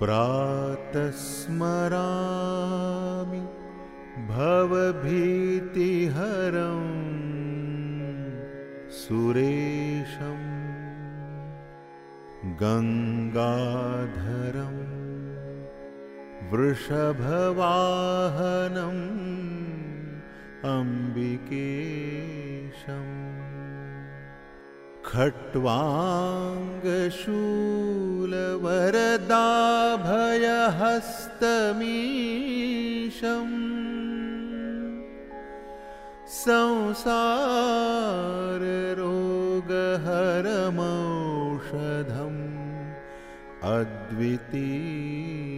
प्रातस्मरामि भवभीतिहरम् सुरेशम् गङ्गाधरम् वृषभवाहनम् अम्बिकेशम् खट्वाङ्गशूलवरदाभयहस्तमीशम् संसाररोगहरमौषधम्। अद्वितीयम्